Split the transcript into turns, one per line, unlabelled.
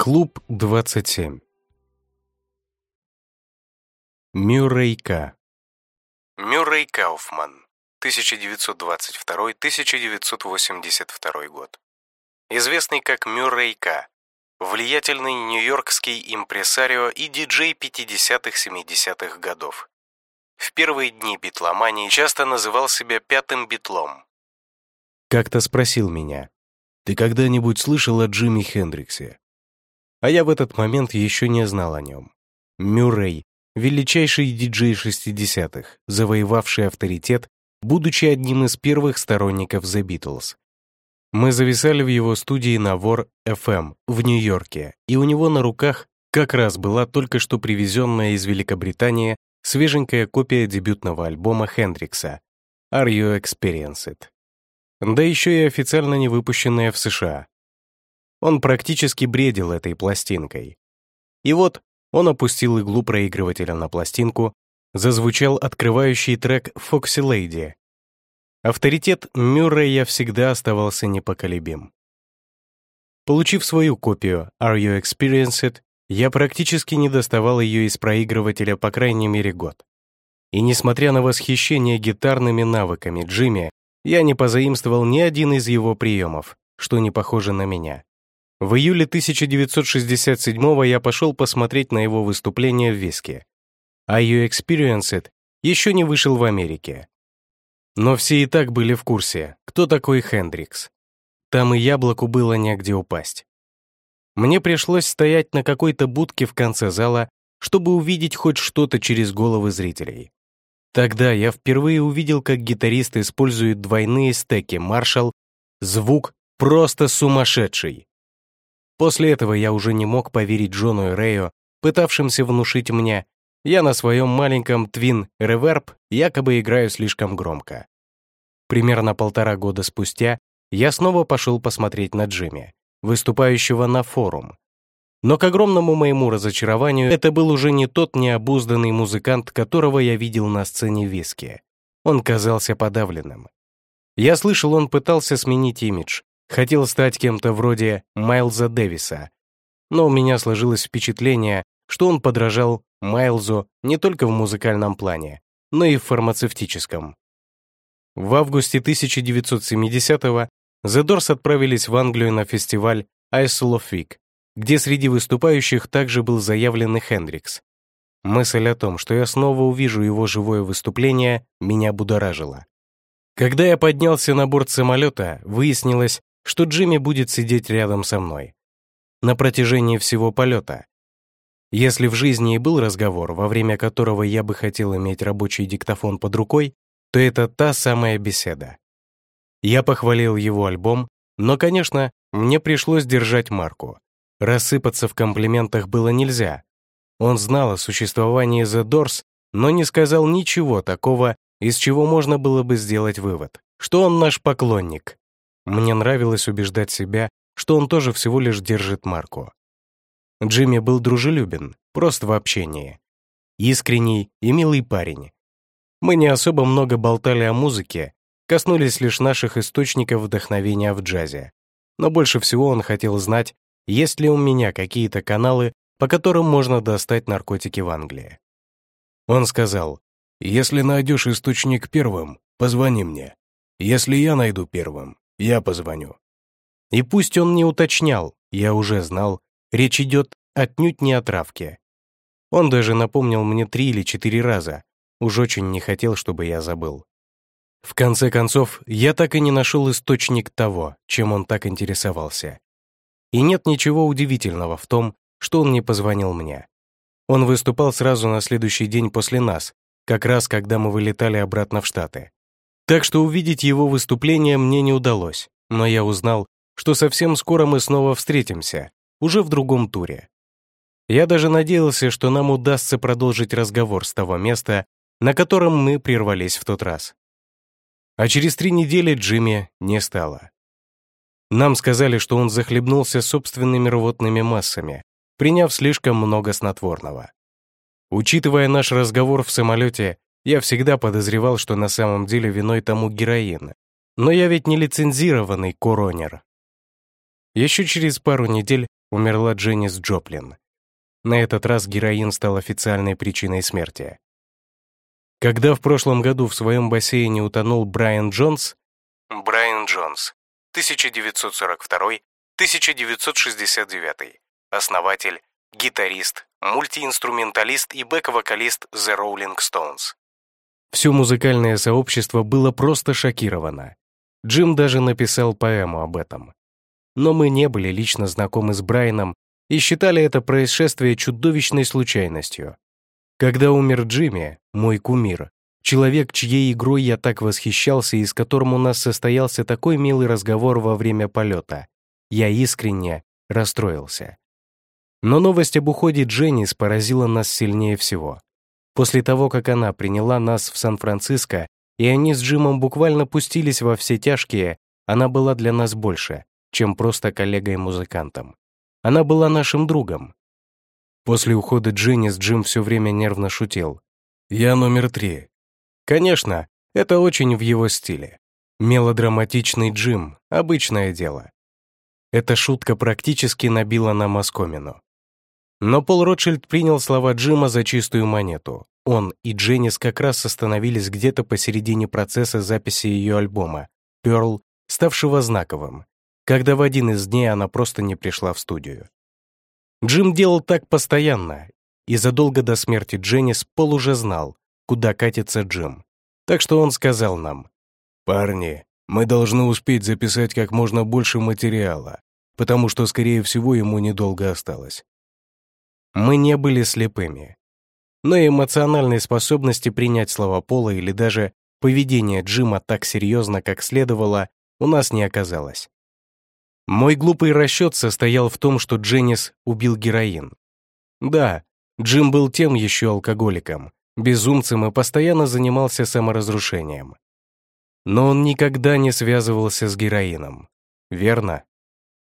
Клуб 27 Мюррей К. Мюррей Кауфман, 1922-1982 год. Известный как Мюррей К. Влиятельный нью-йоркский импресарио и диджей 50-70-х годов. В первые дни битломании часто называл себя пятым битлом. Как-то спросил меня, «Ты когда-нибудь слышал о Джимми Хендриксе?» А я в этот момент еще не знал о нем. Мюррей — величайший диджей 60-х, завоевавший авторитет, будучи одним из первых сторонников The Beatles. Мы зависали в его студии на Вор FM в Нью-Йорке, и у него на руках как раз была только что привезенная из Великобритании свеженькая копия дебютного альбома Хендрикса «Are You Experienced?». Да еще и официально не выпущенная в США. Он практически бредил этой пластинкой. И вот он опустил иглу проигрывателя на пластинку, зазвучал открывающий трек «Фокси Лейди». Авторитет Мюррея всегда оставался непоколебим. Получив свою копию «Are You Experienced?», я практически не доставал ее из проигрывателя по крайней мере год. И несмотря на восхищение гитарными навыками Джимми, я не позаимствовал ни один из его приемов, что не похоже на меня. В июле 1967 я пошел посмотреть на его выступление в Виске. А You Experienced еще не вышел в Америке. Но все и так были в курсе, кто такой Хендрикс. Там и яблоку было негде упасть. Мне пришлось стоять на какой-то будке в конце зала, чтобы увидеть хоть что-то через головы зрителей. Тогда я впервые увидел, как гитарист использует двойные стеки Marshall. Звук просто сумасшедший. После этого я уже не мог поверить Джону и Рэю, пытавшимся внушить мне, я на своем маленьком Twin Reverb якобы играю слишком громко. Примерно полтора года спустя я снова пошел посмотреть на Джимми, выступающего на форум. Но к огромному моему разочарованию это был уже не тот необузданный музыкант, которого я видел на сцене виски. Он казался подавленным. Я слышал, он пытался сменить имидж, Хотел стать кем-то вроде Майлза Дэвиса, но у меня сложилось впечатление, что он подражал Майлзу не только в музыкальном плане, но и в фармацевтическом. В августе 1970-го The Doors отправились в Англию на фестиваль Isle of Wick, где среди выступающих также был заявленный Хендрикс. Мысль о том, что я снова увижу его живое выступление, меня будоражила. Когда я поднялся на борт самолета, выяснилось, что Джимми будет сидеть рядом со мной. На протяжении всего полета. Если в жизни и был разговор, во время которого я бы хотел иметь рабочий диктофон под рукой, то это та самая беседа. Я похвалил его альбом, но, конечно, мне пришлось держать марку. Рассыпаться в комплиментах было нельзя. Он знал о существовании The Doors, но не сказал ничего такого, из чего можно было бы сделать вывод, что он наш поклонник. Мне нравилось убеждать себя, что он тоже всего лишь держит марку. Джимми был дружелюбен, просто в общении. Искренний и милый парень. Мы не особо много болтали о музыке, коснулись лишь наших источников вдохновения в джазе. Но больше всего он хотел знать, есть ли у меня какие-то каналы, по которым можно достать наркотики в Англии. Он сказал, «Если найдешь источник первым, позвони мне. Если я найду первым, я позвоню». И пусть он не уточнял, я уже знал, речь идет отнюдь не о травке. Он даже напомнил мне три или четыре раза, уж очень не хотел, чтобы я забыл. В конце концов, я так и не нашел источник того, чем он так интересовался. И нет ничего удивительного в том, что он не позвонил мне. Он выступал сразу на следующий день после нас, как раз когда мы вылетали обратно в Штаты. Так что увидеть его выступление мне не удалось, но я узнал, что совсем скоро мы снова встретимся, уже в другом туре. Я даже надеялся, что нам удастся продолжить разговор с того места, на котором мы прервались в тот раз. А через три недели Джимми не стало. Нам сказали, что он захлебнулся собственными рвотными массами, приняв слишком много снотворного. Учитывая наш разговор в самолете, я всегда подозревал, что на самом деле виной тому героин. Но я ведь не лицензированный коронер. Еще через пару недель умерла Дженнис Джоплин. На этот раз героин стал официальной причиной смерти. Когда в прошлом году в своем бассейне утонул Брайан Джонс, Брайан Джонс, 1942-1969, основатель, гитарист, мультиинструменталист и бэк-вокалист The Rolling Stones. Все музыкальное сообщество было просто шокировано. Джим даже написал поэму об этом. Но мы не были лично знакомы с Брайаном и считали это происшествие чудовищной случайностью. Когда умер Джимми, мой кумир, человек, чьей игрой я так восхищался и с которым у нас состоялся такой милый разговор во время полета, я искренне расстроился. Но новость об уходе Дженнис поразила нас сильнее всего. После того, как она приняла нас в Сан-Франциско, и они с Джимом буквально пустились во все тяжкие, она была для нас больше, чем просто коллегой-музыкантом. Она была нашим другом. После ухода Дженнис Джим все время нервно шутил. «Я номер три». Конечно, это очень в его стиле. Мелодраматичный Джим — обычное дело. Эта шутка практически набила нам оскомину. Но Пол Ротшильд принял слова Джима за чистую монету. Он и Дженнис как раз остановились где-то посередине процесса записи ее альбома «Pearl», ставшего знаковым, когда в один из дней она просто не пришла в студию. Джим делал так постоянно, и задолго до смерти Дженнис Пол уже знал, куда катится Джим. Так что он сказал нам, «Парни, мы должны успеть записать как можно больше материала, потому что, скорее всего, ему недолго осталось». Мы не были слепыми. Но эмоциональной способности принять слова Пола или даже поведение Джима так серьезно, как следовало, у нас не оказалось. Мой глупый расчет состоял в том, что Дженнис убил героин. Да, Джим был тем еще алкоголиком, безумцем и постоянно занимался саморазрушением. Но он никогда не связывался с героином. Верно?